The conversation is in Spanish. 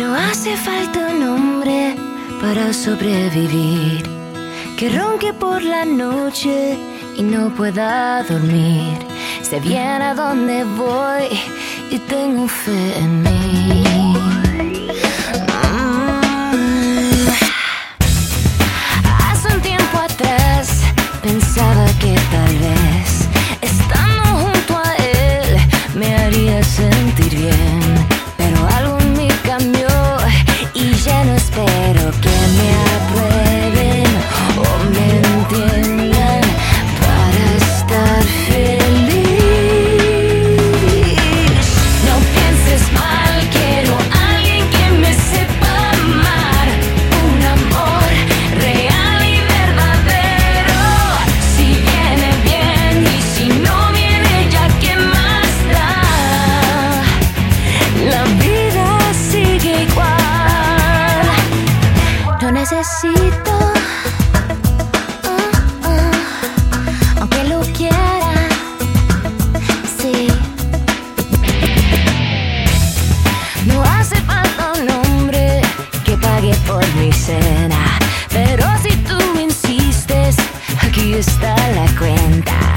No hace falta un hombre para sobrevivir. Que ronque por la noche y no pueda dormir. Sé bien a dónde voy y tengo fe en mí. necesito. Aunque lo quiera, sí. No hace falta un hombre que pague por mi cena. Pero si tú insistes, aquí está la cuenta.